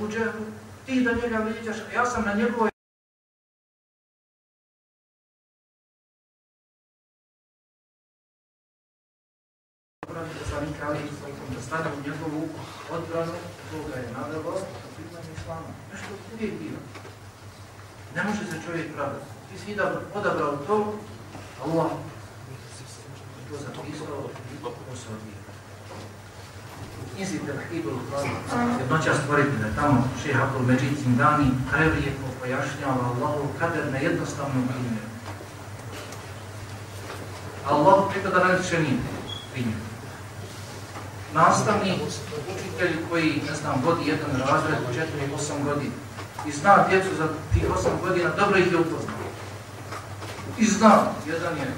Ebu Džehlu, ti da njega vrijeđaš, a ja sam na njegovoj odbrani poslanika Ali da stane u njegovu odbranu, toga je navelo na priznanje islama. Nešto uvijek bilo. Ne može se čovjek pravdati. Ti si odabrao to, Allah to zapisao to se odvija. Knjizi Telhidul jednoća stvoritelja, tamo šeha Međid Zindani prelijepo pojašnjava Allahu kader na jednostavnom primjeru. Allah preko da najčešće primjer. Nastavnik, učitelj koji, ne znam, vodi jedan razred u 4-8 godina i zna djecu za tih 8 godina, dobro ih je upoznao. I zna, jedan je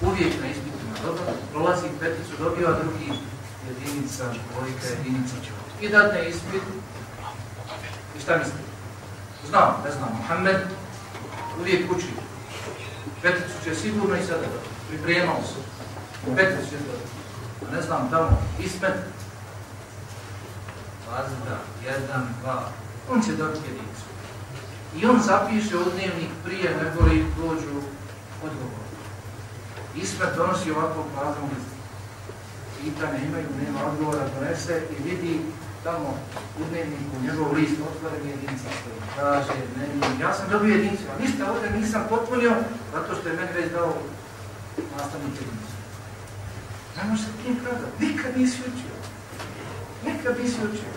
uvijek na ispitima dobro, prolazi peticu, dobiva drugi jedinica, dvojka, jedinica, I dadne ispit. I šta misli? Znam, ne znam, Mohamed uvijek uči. Peticu će sigurno i sada pripremao se. Peticu će da. Ne znam, tamo, ismet. Vazda, jedan, dva. On će dobiti jedinicu. I on zapiše u dnevnik prije nego li dođu odgovor. Ismet donosi ovako praznom pitanja imaju, nema odgovora, donese i vidi tamo u dnevniku njegov list otvoren jedinica stoji. Kaže, ne, ja sam dobio jedinicu, a ništa ovdje nisam potpunio zato što je meni već dao nastavnik jedinicu. Ne može se tim pravdati, nikad nisi učio. Nikad nisi učio.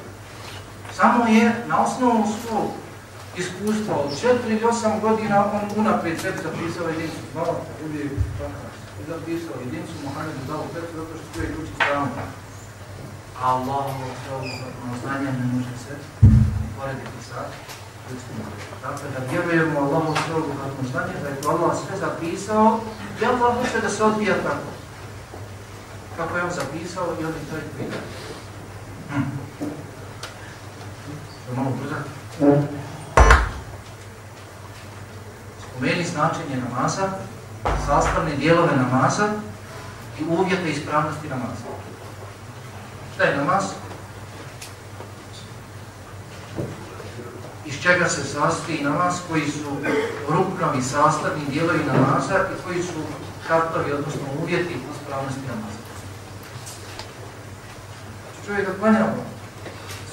Samo je na osnovu svog iskustva od 4 ili 8 godina on unaprijed sebi zapisao jedinicu. Malo, uvijek, i zapisao jedinicu Muhammedu dao Petru zato što je kući stranu. Allahovo sveobuhvatno znanje ne može se porediti sa ljudskim Dakle, da vjerujemo Allahovo sveobuhvatno znanje, da je to Allah sve zapisao i Allah hoće da se odbija tako. Kako je on zapisao i oni to je vidjeli. Hm. Malo brzati? Spomeni značenje namaza, sastavne dijelove namaza i uvjete ispravnosti namaza. Šta je namaz? Iz čega se sastoji namaz koji su ruknovi sastavni dijelovi namaza i koji su kartovi, odnosno uvjeti ispravnosti namaza. Čovjek da klanjamo,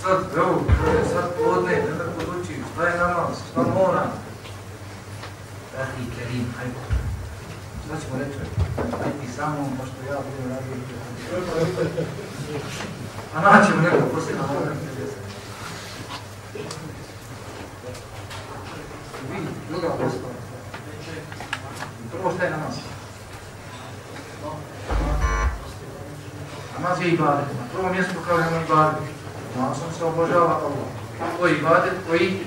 sad, evo, sad podne, ne da poduči, šta je namaz, šta mora? Ehi, Kerim, hajde. Šta ćemo reći? Ajde samo, pošto ja budem radio. A naćemo neko poslije na ovom Vi, druga poslova. Prvo šta je namaz? Namaz je ibadet. Na prvom mjestu kažemo ibadet. Namazom se obožava Allah. To je ibadet koji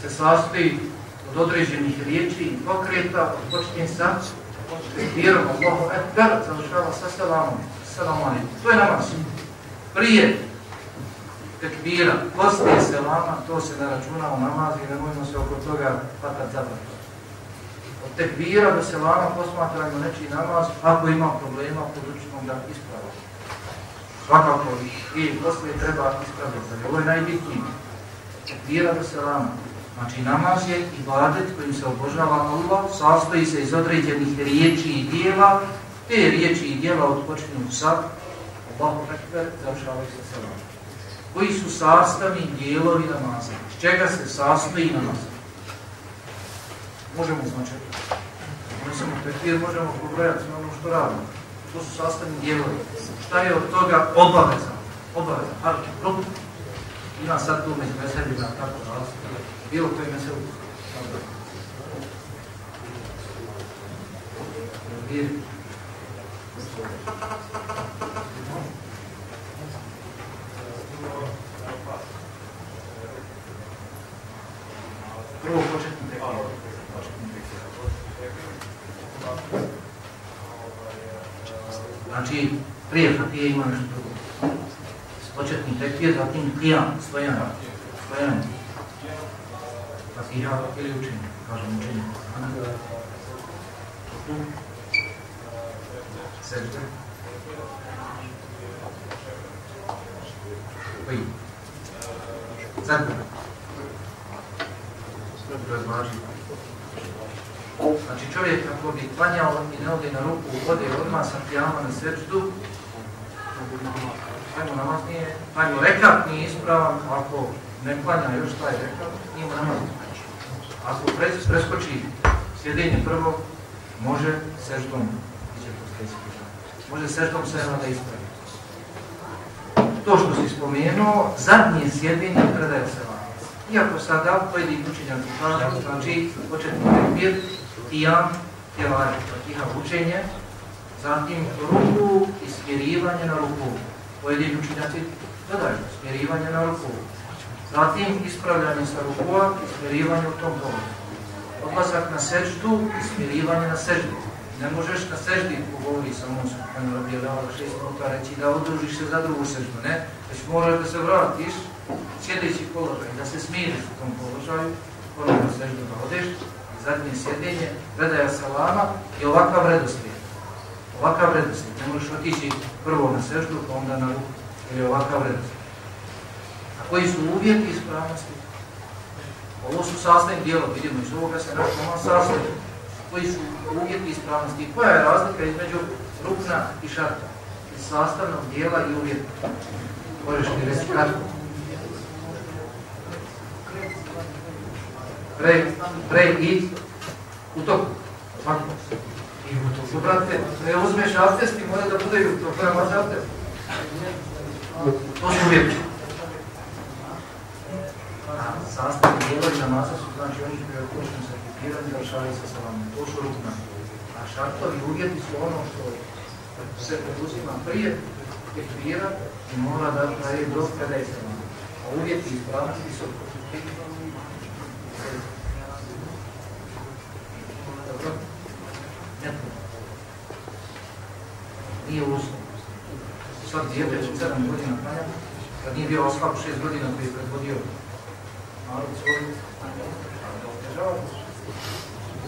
se sastoji od određenih riječi i pokreta, počinje sa vjerom Allahu Ekber, završava sa selamom. Selam To je namaz. Prije tekbira, poslije selama, to se ne računa u namaz i nemojmo se oko toga patat zabrati. Od tekbira do selama posmatrajmo nečiji namaz, ako ima problema, podučimo ga ispraviti. Svakako i poslije treba ispraviti. Ovo je najbitnije. Tekbira do selama. Znači namaz je ibadet kojim se obožava Allah, sastoji se iz određenih riječi i dijela, te riječi i dijela odpočinju sa Allahu Ekber, završavaju se selam. Koji su sastavni dijelovi namaza? Iz čega se sastoji namaz? Možemo značiti. Ne samo tekvir, možemo pogledati sve ono što radimo. To su sastavni dijelovi. Šta je od toga obaveza? Obaveza, rukn. Ima sad tu među meseljima tako različno bilo koji mesel. Prvo početni tekst. Znači, prije Fatije ima nešto. Tekst, zatim. Fatiha ili učenje, kažem učenje. Znači čovjek ako bi klanjao i ne ode na ruku, ode odmah sa pijama na sečdu, ajmo namaz nije, ajmo rekat nije ispravan, ako ne klanja još taj rekat, nije namaz. Ako preskoči sjedenje prvo, može seždom, može seždom se da ispravi. To što si spomenuo, zadnje sjedenje predaje se vam. Iako sada pojedini učenjaci kažu, znači početni tekbir, tijam, tjelar, tiha učenje, zatim ruku i smjerivanje na ruku. Pojedini učenjaci dodaju smjerivanje na ruku. Zatim ispravljanje sa rukua i smjerivanje u tom položaju. Odlazak na seždu i smirivanje na seždu. Ne možeš na seždi pogovori sa musom, kada rabijela šest minuta reći da udružiš se za drugu seždu, ne? Već moraš da se vratiš, sjedeći položaj, da se smiriš u tom položaju, ponovno seždu da odeš, zadnje sjedenje, predaja salama i ovakav redoslijed. Ovakav redoslijed, ne možeš otići prvo na seždu, pa onda na ruku, ili ovakav redoslijed. A koji su uvjeti ispravnosti? Ovo su sastavni dijelo, vidimo iz ovoga se naš ono sastavni. Koji su uvjeti ispravnosti? Koja je razlika između rukna i šarta? Iz sastavnog dijela i uvjeta. Možeš mi reći kratko. Pre, pre i u toku. U toku, brate, ne uzmeš abdest i mora da bude i u toku, nema abdest. To su uvjeti sastavni dijelovi namaza su znači oni koji počnu sa kipiranjem završavaju sa salamom. To su rukna. A šartovi uvjeti su ono što se poduzima prije kipira i mora da traje do kada je salam. A uvjeti ispravnosti su Dobro? Nije uslov. Sad dijete od 7 godina klanja, kad nije bio oslab 6 godina koji je predvodio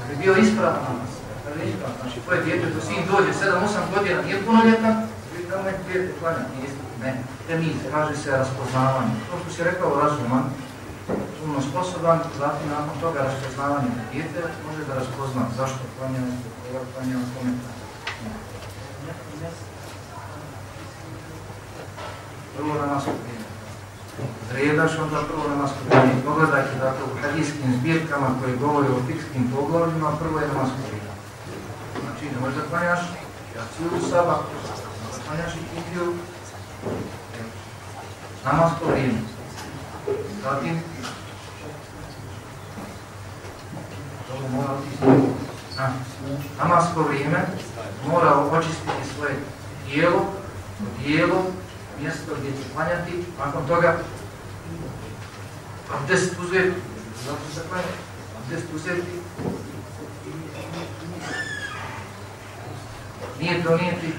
bi bio ispravan namaz. Znači, tvoje djete, to sin dođe, 7-8 godina, nije punoljetan, tamo je djete klanja, nije Ne, temiz, kaže se raspoznavanje. To što si rekao razuman, puno sposoban, zatim nakon toga raspoznavanje djete može da raspozna zašto klanja, koga klanja, kome Prvo na nas Zredaš onda prvo namaz kod Pogledajte dakle u hadijskim zbirkama koje govore o fikskim poglavljima, prvo je namaz kod Znači ne možeš da klanjaš. Cijelu saba, klanjaš i kindiju, namaz po. Zatim, to mora otići. Namaz po vrijeme mora očistiti svoje tijelo, tijelo, mjesto gdje će klanjati, nakon toga abdest uzeti, zato se klanja, abdest uzeti, nije to nije ti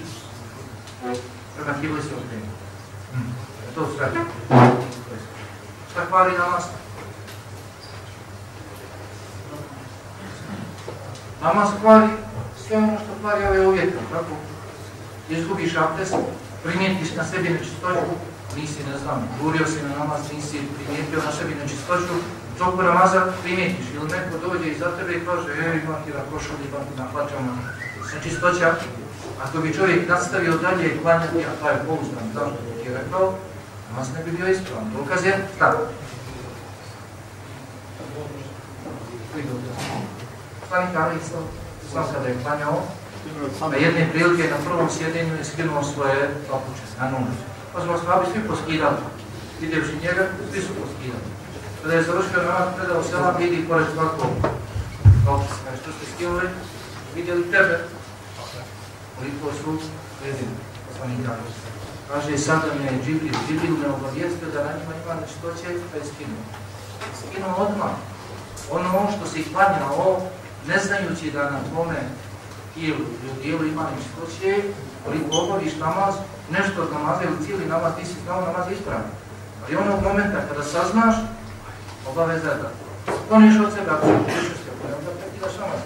prema kibli se. To sve. Šta hvali namaz? Namaz hvali sve ono što hvali ove uvjete, tako? Izgubiš abdest, primijetiš na sebi nečistoću, nisi, ne znam, gurio si na namaz, nisi primijetio na sebi nečistoću, toku namaza primijetiš ili neko dođe iza tebe i kaže, ej, imam ti na košulji, imam ti na hlačama, nečistoća. Ako bi čovjek nastavio dalje klanjati, a taj je pouzdan, kao što ti je rekao, namaz ne bi bio ispravan. Dokaz je tako. Stani kada isto, sam kada je klanjao, na jedne prilike na prvom sjedenju je skinuo svoje papuče na nogu. Pa smo slabi svi poskidali. Vidjevši njega, svi su poskidali. Kada je završio namaz, predao selam, vidi pored svakog papuča. Što ste skinuli? Vidjeli tebe. Koliko su vezini, poslanika. Kaže, sada me je Džibril, Džibril me obavijestio da na njima ima nešto će, pa je skinuo. Skinuo odmah. Ono što si klanjao, ne znajući da na tome tijelu, u dijelu ima nečistoće, koliko obaviš namaz, nešto od namaza ili cijeli namaz, si znao namaz ispravni. Ali onog momenta kada saznaš, obaveza da skloniš od sebe, ako se prišeš se, ako da prekidaš namaz.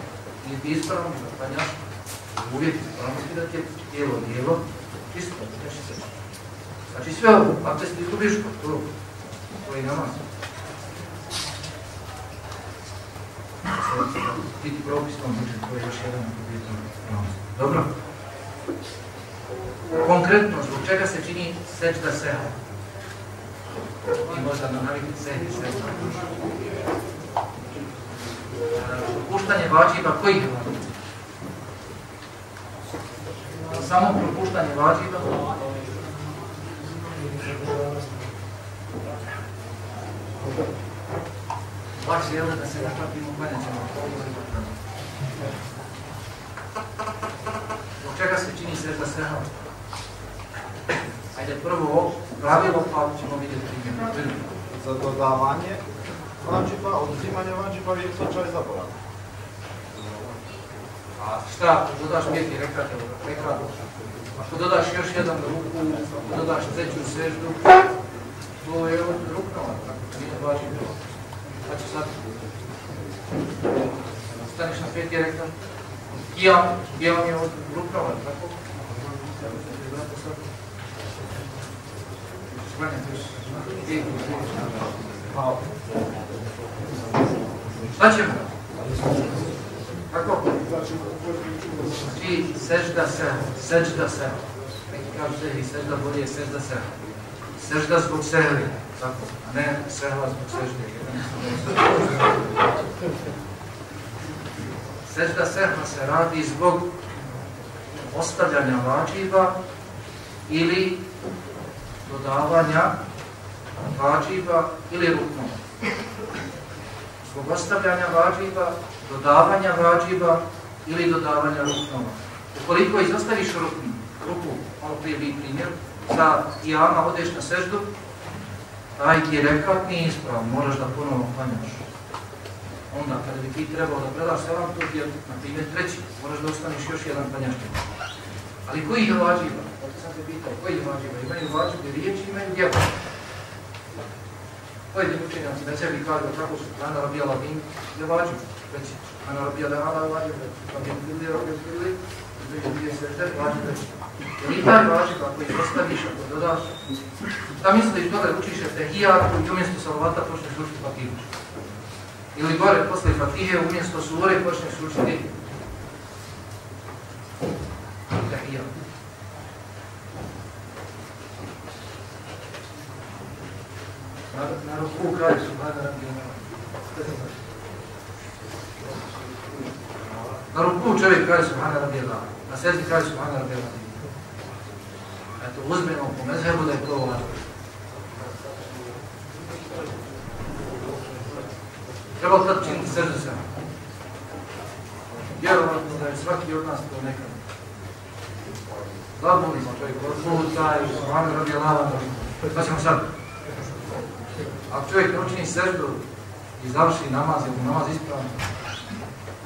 Nije ti ispravno, da klanjaš, uvijek ispravnosti da ti je tijelo, dijelo, čisto, neči se. Znači sve ovo, te izgubiš, to, to je namaz. se biti to je još jedan bitan Dobro? Konkretno, zbog čega se čini sečda seha? I možda na navikli sehi sečda. Propuštanje vađiva kojih vađiva? Samo propuštanje vađiva Baš je da se nakratimo klanjat ćemo. Zbog čega se čini sveta seha? Ajde prvo pravilo pa ćemo vidjeti primjer. Za dodavanje vađiba, oduzimanje vađiba je slučaj zaboravlja. A šta, ako dodaš pjeti rekate, rekate, ako dodaš još jedan ruku, ako dodaš treću seždu, to je od ruknova, tako nije vađiba. Pa će sad staneš na peti rekao, kijam, kijam je od ruknova, tako? Sad Šta ćemo? Kako? Znači, sežda se, sežda se. Neki kažu se i sežda bolje, sežda se. Sežda zbog sehli, tako, a ne sehla zbog sežde. Sežda sehla se radi zbog ostavljanja vađiva ili dodavanja vađiva ili ruknova. Zbog ostavljanja vađiva, dodavanja vađiva ili dodavanja ruknova. Ukoliko izostaviš ruknu, ruku, malo prije bi primjer, sa jama odeš na seždu, taj ti je rekat nije ispravan, moraš da ponovno klanjaš. Onda, kada bi ti trebao da predaš selam, to ti je, na primjer, treći, moraš da ostaneš još jedan klanjaški. Ali koji je vađiva? sam se pitao, koji je vađiva? Imaju vađive riječi, imaju djela. Pojedini učenjaci na sebi kažu kako su Ana Rabija Lavin je vađiv. Reći, Ana Rabija Lehala je vađiv, Rabija Fili, Rabija dvije sete, vađiv reći. Jer i šta misliš, dole učiš Eftehijatu i umjesto salavata počneš učiti. Ili gore, posle Fatihe, umjesto sure počneš učiti Eftehijatu. na ruku kaže Subhana Rabijana. Na ruku čovjek kaže Subhana Rabijana. Na sredi kaže Subhana po mezhebu da je to važno. Treba li tad činiti srđu se? Vjerovatno da je svaki od nas to nekad. Zabudimo čovjek od puta i Subhana Rabijana. Pa ćemo sad ako čovjek ne učini seždu i završi namaz ili namaz ispravno,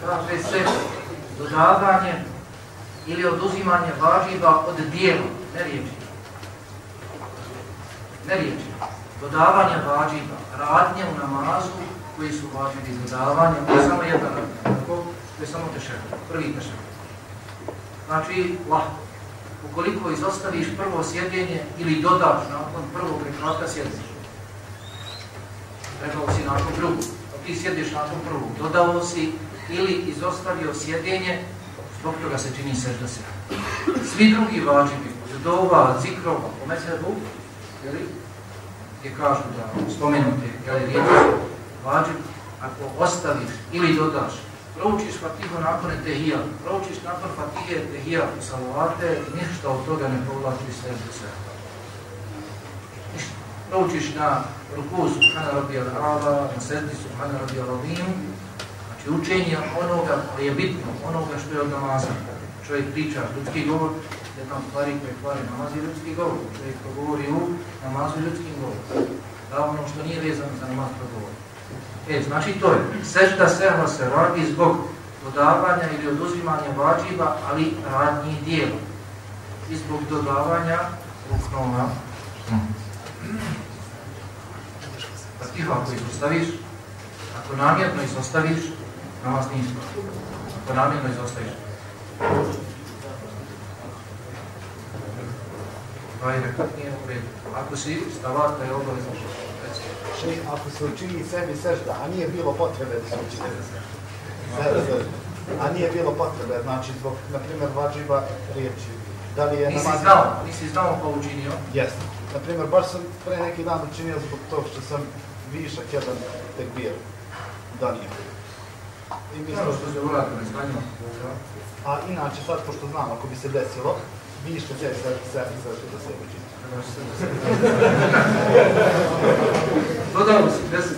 kaže se dodavanje ili oduzimanje važiva od dijela, ne riječi. Ne riječi. Dodavanje važiva, radnje u namazu koji su važivi dodavanje, to je samo jedna radnja, tako? To je samo tešak, prvi tešak. Znači, lahko. Ukoliko izostaviš prvo sjedjenje ili dodaš nakon prvog rekata sjedjenja, trebao si nakon drugog, pa ti sjediš nakon prvog, dodao si ili izostavio sjedinje, zbog toga se čini sežda se. Svi drugi vađivi, dova, zikrova, po mesebu, jeli, gdje kažu da spomenute, jeli, riječi, vađiv, ako ostaviš ili dodaš, proučiš fatihu nakon tehija, proučiš nakon fatihe tehija, salavate, ništa od toga ne povlači sežda se. Ništa. Proučiš na ruku Subhana Rabbi al-A'la, na sredi Subhana Rabbi al-Azim, znači učenje onoga koje je bitno, onoga što je od namaza. Čovjek priča ljudski govor, jedna od stvari koje kvari namaz je ljudski govor. Čovjek govori u namazu ljudskim govorom. Da ono što nije vezano za namaz progovori. E, znači to je, sečta sehla se radi zbog dodavanja ili oduzimanja vađiva, ali radnjih dijela. I zbog dodavanja ruknova. Fatihu ako izostaviš, ako namjerno izostaviš, namaz nije. Ako namjerno izostaviš. U redu. Ako si je obavezno Še, ako se učini sebi sežda, a nije bilo potrebe da se učini. A nije bilo potrebe, znači zbog, na primjer, vađiba riječi. Da li je Nisi namaz... znao, nisi znao pa učinio. Jesam. Na primjer, baš sam pre neki dan učinio zbog toga što sam višak jedan tekbir donio. I mislim, što se znanjima. a inače sad, pošto znam, ako bi se desilo, viška će se, se, se, da se učini. Dodalo si deset,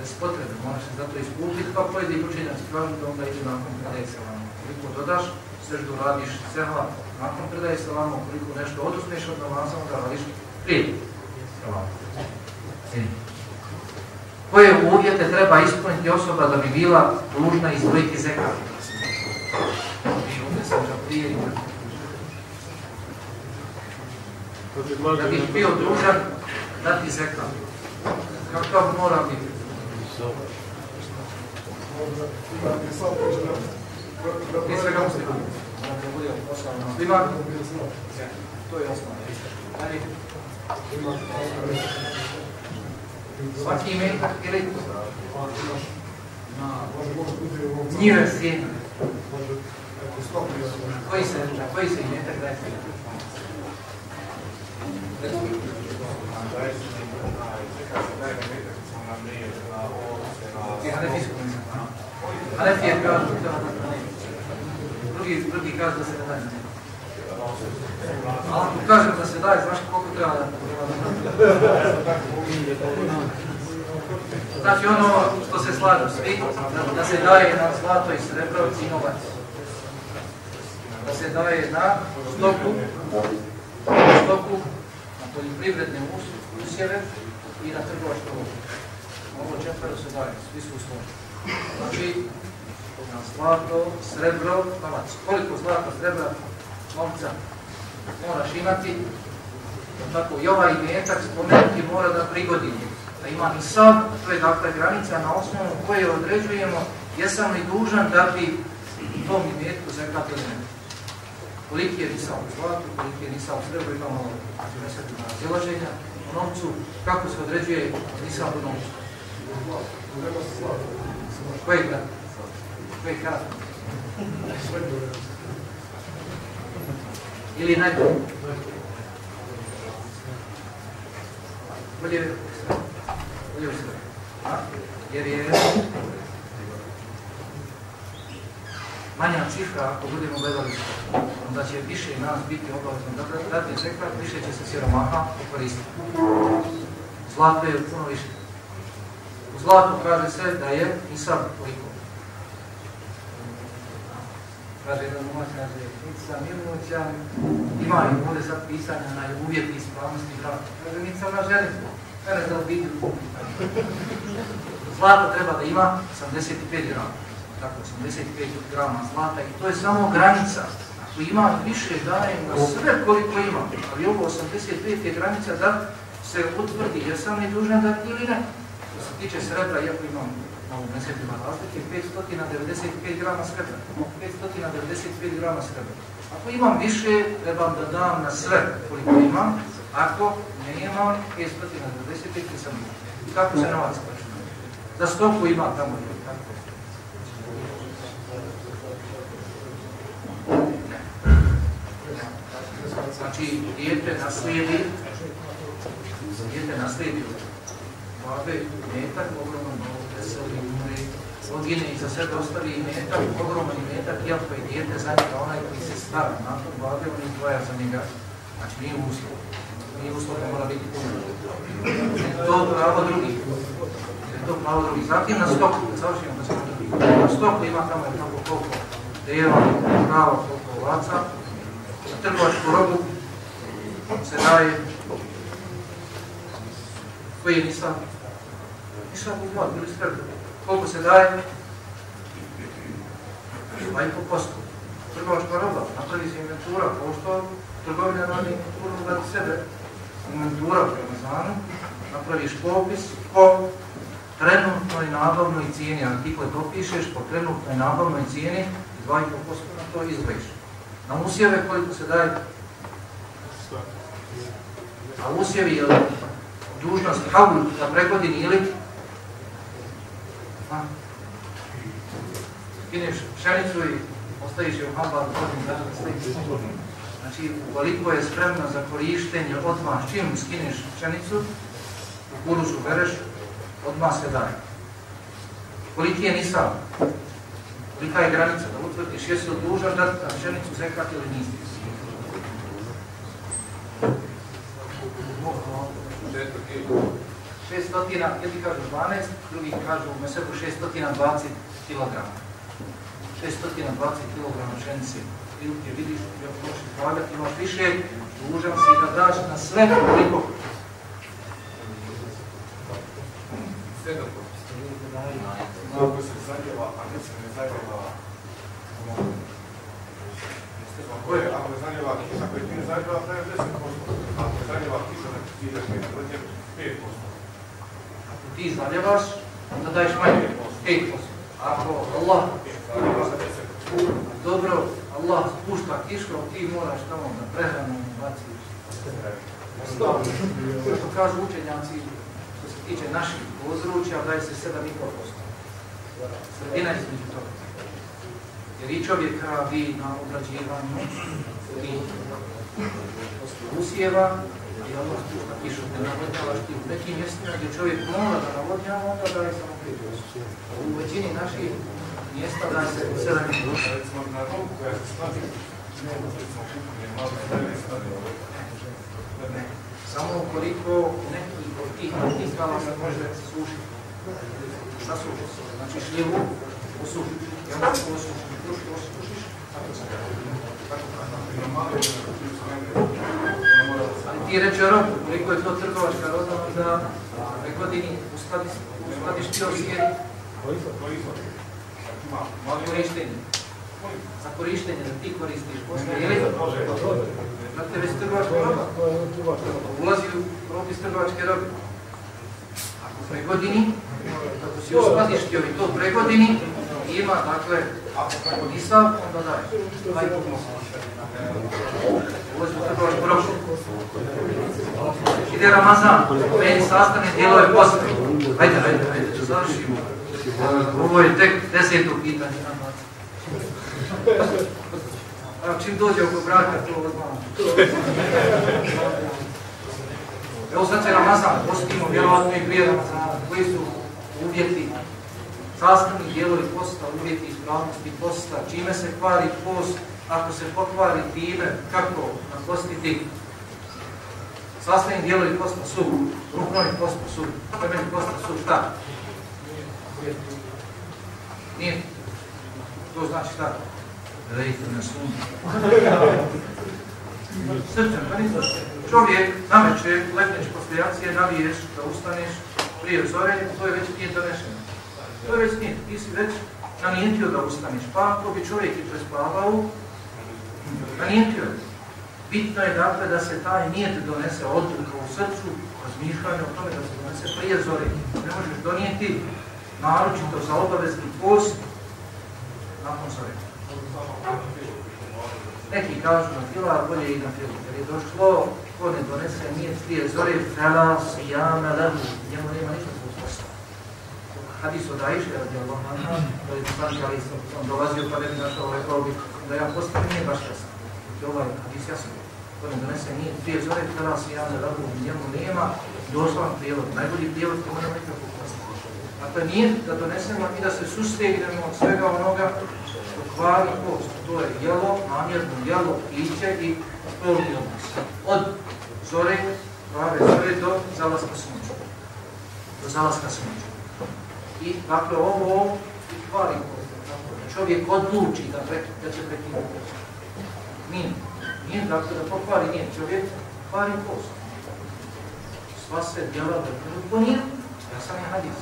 bez potrebe, moraš se zato iskupiti, pa pojedini učenjaci kažu da onda ide nakon predaje selama. Koliko dodaš, seždu radiš sehla nakon predaje selama, koliko nešto odusneš od namaza, onda radiš prije selama. Koje uvjete treba ispuniti osoba da bi bila dužna izdvojiti zekat? I ovdje sam prije da bih bio dužan dati zekat. Kakav mora biti? Prije svega muslima. Muslima. To je osnovno. Svaki imetak ili njive sjena. Koji se, koji se imetak daje? Hanefije kažu da. Drugi, drugi kažu da se ne daje. Ali ako kažem da se daje, znaš koliko treba da Znači ono što se slažu svi, da, se daje na zlato i srebro i novac. Da se daje na stoku, stoku, poljoprivredne us- usjeve i na trgovačko vodu. Ovo četvero se daje, svi su složeni. Znači, na zlato, srebro, novac. Koliko zlata, srebra, novca moraš imati, tako i ovaj imetak spomenuti mora da prigodi. Da ima i sad, to je dakle granica na osnovu koje određujemo jesam li dužan da bi tom imetku zekat ili. Koliki je nisao u zlatu, koliki je nisao u srebru, imamo nesretna razilaženja u novcu, kako se određuje nisao u novcu. Koji grad? Koji grad? Ili najbolji? Bolje bolje sve. A? Jer je manja cifra, ako budemo gledali, onda će više nas biti obavezno da dati zekat, više će se siromaha koristiti. Zlato je puno više. U zlatu kaže se da je i sad koliko. Kaže jedan umat, kaže, sam imućan, ima i ovdje sad pisanja na uvjeti ispravnosti braka. Kaže, niti sam na ženi, mene za obitelj. Zlato treba da ima 85 grama. Tako, 85 grama zlata i to je samo granica. Ako ima više, daje na sve koliko ima. Ali ovo 85 je granica da se utvrdi jesam li dužan dati ili ne. Što se tiče srebra, iako imam malo nesjetljiva razlike, 595 grama srebra. 595 grama srebra. Ako imam više, trebam da dam na sve koliko imam. Ako ne imam, 595 sam kako se novac počne? Za stoku ima tamo. Tako. Znači, dijete naslijedi, dijete naslijedi babe metak, ogroman veseli, umri, odgine i za sebe ostavi metak, ogroman metak, iako je dijete za njega onaj koji se stara nakon babe, on izdvaja za njega. Znači, nije uslov. Nije uslov da mora biti puno. Je to pravo drugih. Je to pravo drugih. Zatim na stoku, završimo da se Na stoku ima tamo je tako koliko deva, pravo, koliko ovaca, na trgovačku robu se daje koji je nisam nisam u zlatu ili srebrno. Koliko se daje? Dva i po posto. Trgovačka roba, napravi se inventura, kao što trgovina radi inventuru radi sebe. Inventura prema zanu, napraviš popis po trenutnoj nabavnoj cijeni, artikle dopišeš po trenutnoj nabavnoj cijeni, 2,5% na to izdvojiš. Na usjeve koliko se daje? A usjevi je dužnost havlu na pregodini ili? A? skineš pšenicu i ostaviš je u godinu dana Znači, ukoliko je spremno za korištenje odmah, čim skineš pšenicu, kukuruzu bereš, odmah se daje. Koliki je nisam? Kolika je granica da utvrdiš jesi li dužan da pšenicu zekat ili nisi? Šestotina, jedni kažu 12, drugi kažu u meseku 620 kg. 620 kg pšenice. Prilike vidiš, ako možeš izlagati, imaš više, dužan si da daš na sve koliko. Ako se zaljeva, a ne se ne zaljeva, ako je, zaljeva kiša, ako je ti ne zaljeva, daje 10%. Ako je zaljeva kiša, ne ti ideš ne zaljeva 5%. Ako ti zaljevaš, onda daješ manje, 5%. Ako Allah, dobro, Allah spušta kiškom, ti moraš tamo na prehranu baciš. Što kažu učenjaci, što se tiče naših područja, daje se 7,5%. Sredina između toga. Jer i čovjek radi na obrađivanju i usjeva i Allah spušta kišu, ne navodnjavaš u nekim mjestima gdje čovjek mora da navodnjava, onda daje samo 5%. U većini naših mjesta da se 7,5%. Recimo na ruku koja se slavi, recimo kupovanje malo ne stavio. Ne. Samo ukoliko neki od tih artikala se može sušiti. Sasuši se. Znači šljivu osušiš. I onda se osušiš, osušiš, tako se Ali ti reče robu, koliko je to trgovačka roda, onda pre godini uskladiš, ti osjeri korištenje. Za korištenje, da ti koristiš poslije. Ili? Znate, već trgovačka roba. Ulazi u propis trgovačke robe. Ako pre godini, ako si uskladištio i to pre godini, ima, dakle, ako nisav, onda daj. Daj. Ide Ramazan, meni sastavni dijelove posle. Hajde, hajde, hajde, da završimo. Ovo je tek deseto pitanje. Evo, čim dođe oko braka, to odmah. Evo sad se Ramazan, postimo vjerovatno i prije Ramazana, koji su uvjeti, sastavni dijelovi posta, uvjeti ispravnosti posta, čime se kvari post, ako se pokvari time, kako napostiti. Sastavni dijelovi posta su, ruknovi posta su, temelji posta su šta? Nije. To znači šta? Rejte na suncu. Srčan, pa nisam Čovjek nameće, letneš poslije naviješ da ustaneš prije zore, to je već nije donešeno. To je već nije, ti si već nanijetio da ustaneš. Pa ako bi čovjek i prespavao, nanijetio je. Bitno je dakle da se taj nijet donese odluka u srcu, razmišljanje o tome da se donese prije zore. Ne možeš donijeti naročito za obavezni post nakon zore. Neki kažu na fila, bolje i na filu. Jer je došlo, ko ne donese nije prije zore, fela sijame lehu, njemu nema ništa. Hadis od Aisha, radi Allah da je poslanik ali sam dolazio pa ne bi našao, rekao bi da ja postam nije baš jasan. I ovaj hadis jasan. Ko ne donese nije prije zore, fela sijame lehu, njemu nema doslovan prijevod. Najbolji prijevod ko nema nikakvog posta. Dakle, nije da donesemo i da se sustegnemo od svega onoga što kvari post. To je jelo, namjerno jelo, piće i spolni odnos. Od zore, prave zore do zalaska sunča. Do zalaska sunča. I dakle, ovo i kvari post. Čovjek odluči da, pre, da će prekinuti post. Nije. Nije dakle da pokvari nije čovjek, kvari post. Sva se djela da to nije. Ja sam je hadis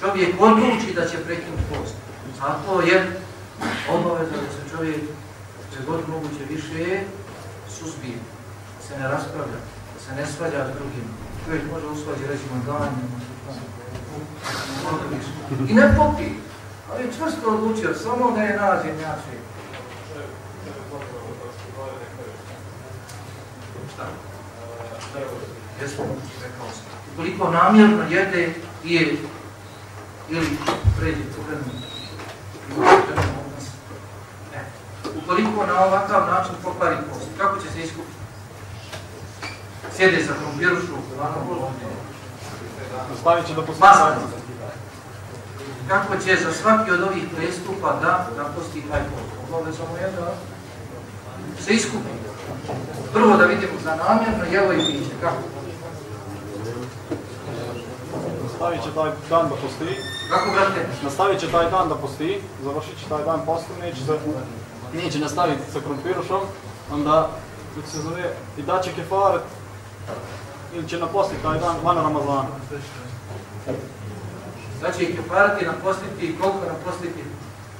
čovjek odluči da će prekinuti post. Zato je obaveza da se čovjek sve god moguće više suzbije, da se ne raspravlja, da se ne svađa s drugim. Čovjek može usvađi recimo danjem, i ne popi, ali čvrsto odlučio samo da je nađe njače. Šta? Jesmo. Koliko namjerno jede, je ili pređe crvenu E, ukoliko na ovakav način pokvari post, kako će se iskupiti? Sjede sa krompirušu, Stavit će da postoji Masno. Kako će za svaki od ovih prestupa da naposti taj? Obavezno mu je da se iskupi. Prvo da vidimo za namjerno jelo i piće. Kako? Nastavit će taj dan da postoji. Kako, brate? Nastavit će taj dan da postoji, završit će taj dan posto, neće se, neće nastaviti sa krompirušom, onda kako se zove, i daće kefaret, ili će napostiti taj dan van Ramazana. Znači, kefarati napostiti i koliko napostiti?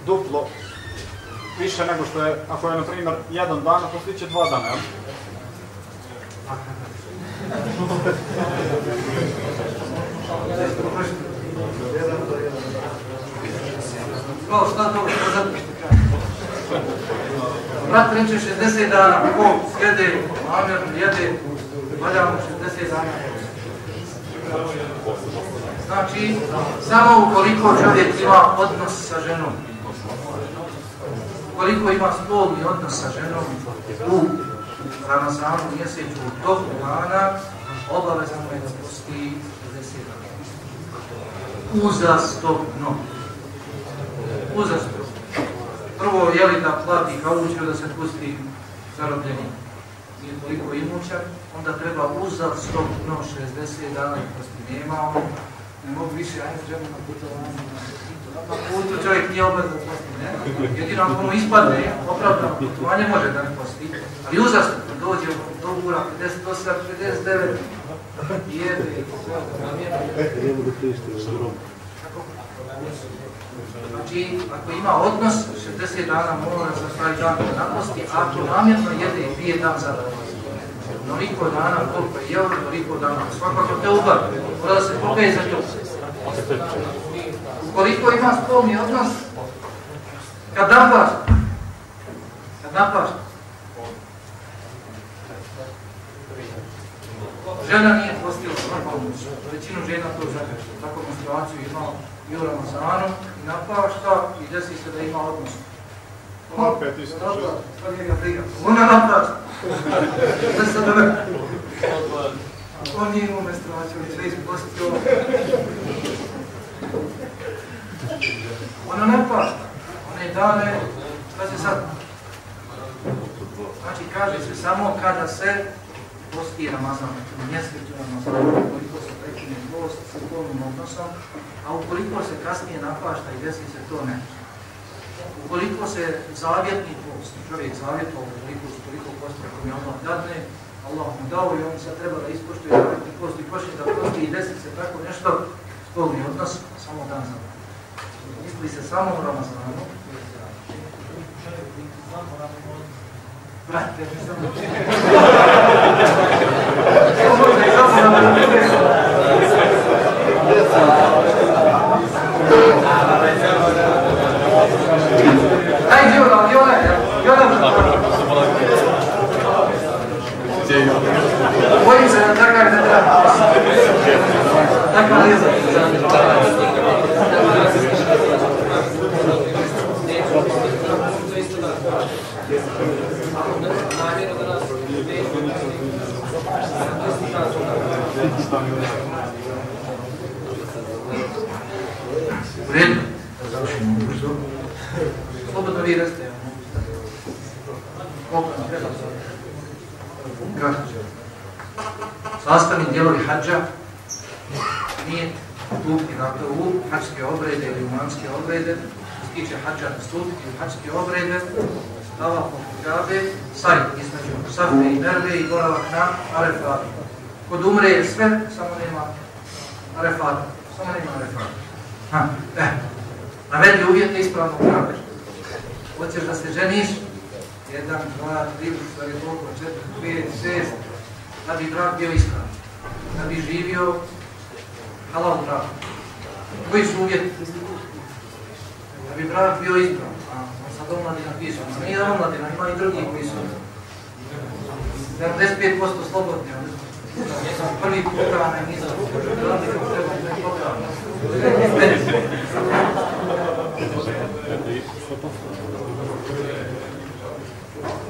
Duplo, više nego što je, ako je na primjer jedan dan, napostit će dva dana, jel? Kao šta to kaže? Brat reče 60 dana, ko sjede, namjerno jede, valja mu 60 dana. Znači, samo ukoliko čovjek ima odnos sa ženom, ukoliko ima spolni odnos sa ženom u Ramazanu mjesecu u toku dana, obavezano je da posti 60 dana. Uzastopno. Uzastopno. Prvo, je li da plati kaučiju da se pusti zarobljeni nije toliko imućan, onda treba uzastopno 60 dana i posti nema on, ne mogu više, ajde treba na putovanje. Na putu čovjek nije obavezan da posti, ne? Jedino ako mu ispadne, opravdano putovanje može da ne posti, ali uzastopno dođe do ura 58, 59, jede i sve, namjerno. Znači, ako ima odnos, 60 dana mora za taj dan da naposti, a ako namjerno jede i pije dan za dan. Noliko dana koliko je jeo, noliko dana. Svakako te ubar, da se pokaje za to. Ukoliko ima spolni odnos, kad napaš, kad napaš, žena nije postila svakako, većinu žena to za takvu menstruaciju imao i u Ramazanu i napašta i desi se da ima odnos. Opet što- to njega briga. Ona napašta. Da se da On nije imao menstruaciju, ni sve ispostio. Ona napašta. One dane, šta će sad? Znači, kaže se samo kada se posti Ramazan, znači mjesecu Ramazana, ukoliko se prekine post sa polnim odnosom, a ukoliko se kasnije napašta i desi se to ne. Ukoliko se zavjetni post, čovjek zavjetao, ukoliko su toliko posti, ako mi Allah dadne, Allah mu dao i on sad treba da ispoštuje zavjetni post i počne da posti i desi se tako nešto, spolni odnos, samo dan za dan. Misli se samo u Ramazanu, Brate, samo... Aj, Đuro, Đuro, Đuro. Bojim se da takav ne treba. Takva liza. U redu. Da završimo brzo. Slobodno vi reste. Koliko nam treba za Kratko. Sastavni dijelovi hađa nije stupiti dakle, u hađske obrede ili u manske obrede. Što se tiče hađa hađske obrede, stava po Kabe, saj između Safe i Merve i boravak na Arefatu. Kod umre je sve, samo nema Arefata. Samo nema Arefata. Ha, e, navedi uvjete ispravno Kabe. Hoćeš da se ženiš? Jedan, dva, tri, stvari toliko, četiri, pet, šest, da bi brak bio ispravan. Da bi živio halal brak. Koji su uvjeti? Da bi brak bio ispravan. On sad omladina piše. A nije omladina, ima i drugi su 75% slobodni. oni su- Sam prvi ne nisam. Kako treba, popravljam.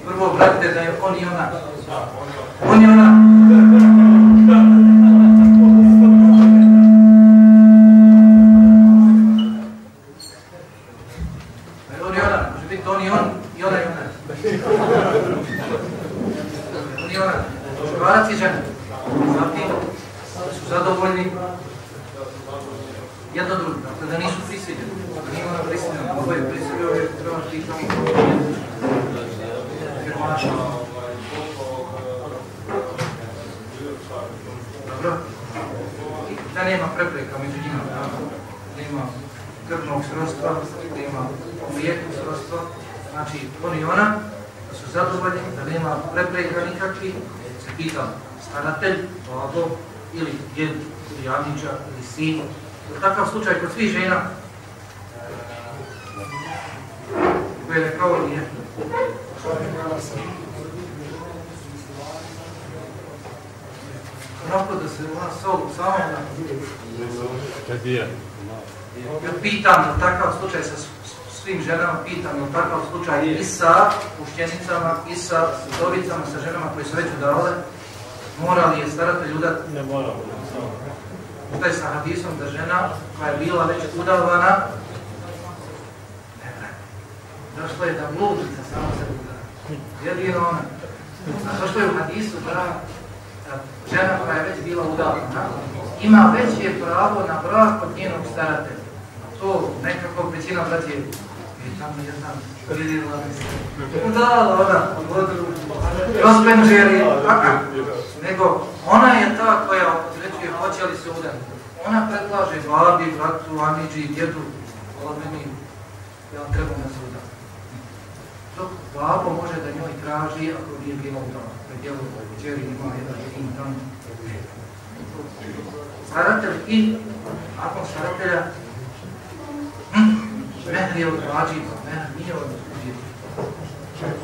Prvo, brate, da je on i ona. On i ona. Da je on i ona. Može biti on i on i ona i ona. On i ona. Muškarac i žena. Zatim, da su zadovoljni jedno drugo. Dakle, da nisu prisiljeni. Da nije ona prisiljena. Ovo je prisilio, je treba pitamo. Da nema prepreka među njima, da. Nema krvnog srodstva, nema uvijetnog srodstva, znači on i ona, da su zadovoljni, da nema prepreka nikakvih, se pita staratelj, babo, ili djed, ili javniča, ili sin. Takav slučaj kod svih žena, koje ne kao nije, onako da se ona sol samo na... Kad je? Ja pitam na takav slučaj sa s- svim ženama, pitam na takav slučaj i sa pušćenicama, i sa udovicama, sa ženama koje su već udavale, mora li je staratelj udati? Ne moram. Šta je sa hadisom da žena koja je bila već udavana, ne došlo je da bludica samo se. Jedino ona. A došlo je u hadisu da žena koja je već bila udavana, ima veće pravo na brak od njenog staratelja. To nekako većina braće je tamo jedna vidjela mi se. Da, ona, Rospenžeri, nego ona je ta koja određuje hoće li se udati. Ona predlaže babi, bratu, amiđi, djedu, od meni, ja trebam da se udam. Dok babo može da njoj traži ako nije bila udala. Predjelu čeri ima jedan jedin tamo. Staratelj i nakon staratelja hm, mehr je od vađiva, mehr nije od.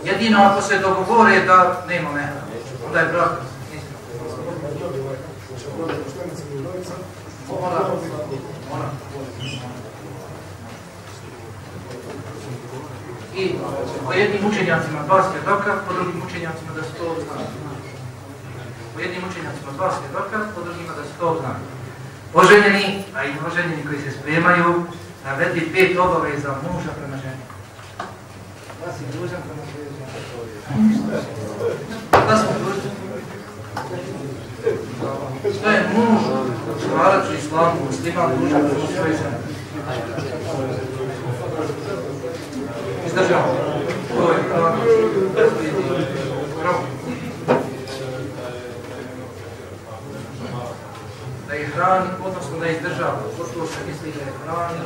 Jedino ako se dogovore da nema mehra, onda je brak. Mora, mora. I po jednim učenjacima dva svjedoka, po drugim učenjacima da su to znali. Po jednim učenjacima dva svjedoka, po drugima da su to znali. Oženjeni, a i oženjeni koji se spremaju, navedi pet obaveza muža prema ženi. Da si dužan prema svojoj ženi. Da si dužan. Što je muž, u islamu, musliman, dužan prema svojoj ženi? Izdržava. To je. Pravo. Da je hrani, odnosno da je izdržava. Pošto se misli da je hrani,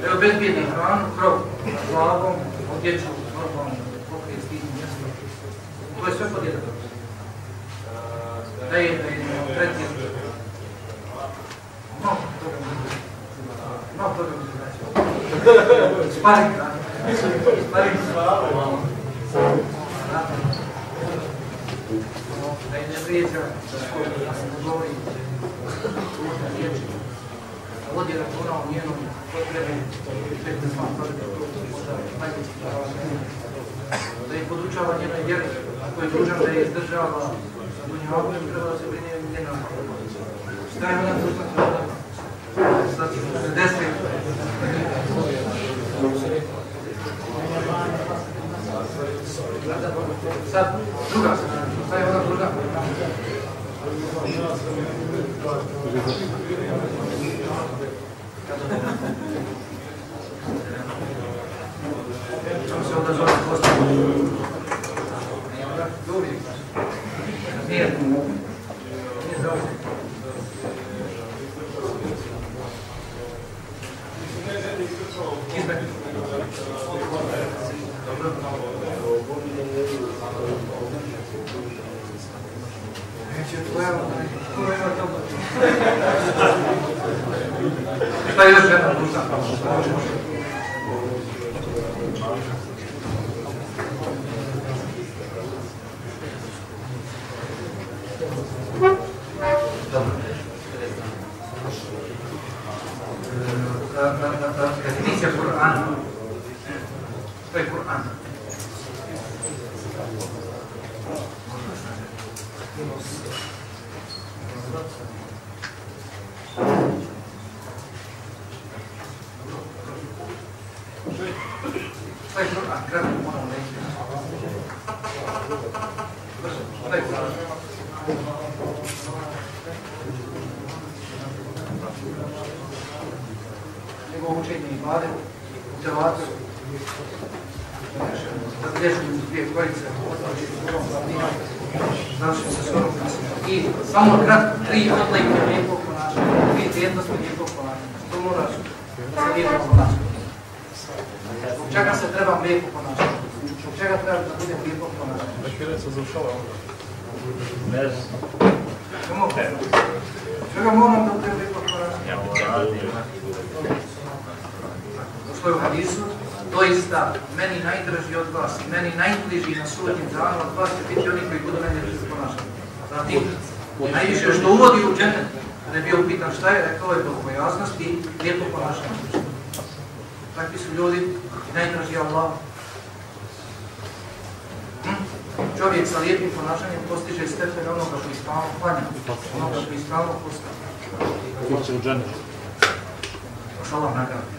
da je obezbijedi hranu, krov, glavom, odjeću, normalno, pokrije stihnu mjesto. To je sve pod jedan. Da je, da je. No, toga mi znači. Sparing Da je podučava njenoj vjeri, ako je dužan da je izdržava sa dunjavom, treba da se brine njena. Šta je ona dužna Sad, druga strana, šta je ona dužna? Njegovo učenje i vlade, observaciju, razrešenju dvije korice, završimo sa svojom I samo krat tri odlike njegovog ponašanja, tri vrijednosti njegovog ponašanja. To mora se njegovog ponašanja. Zbog čega se treba lijepo ponašati? Zbog čega treba da bude lijepo ponašanje? Dakle, da kjerica završava onda. Čemu? Čega moram da bude lijepo ponašanje? Došlo je u hadisu, doista meni najdraži od vas meni najbliži na sudnjem danu od vas će biti oni koji budu meni ponašati. Zatim, najviše što uvodi u džennet, kada je bio upitan šta je, rekao je bogobojaznost i lijepo ponašanje. Takvi su ljudi i najdraži Allah. Hm? Čovjek sa lijepim ponašanjem postiže stepen onoga koji stalno klanja, onoga koji stalno postavlja. Hoće u džennet. Salam nagradi.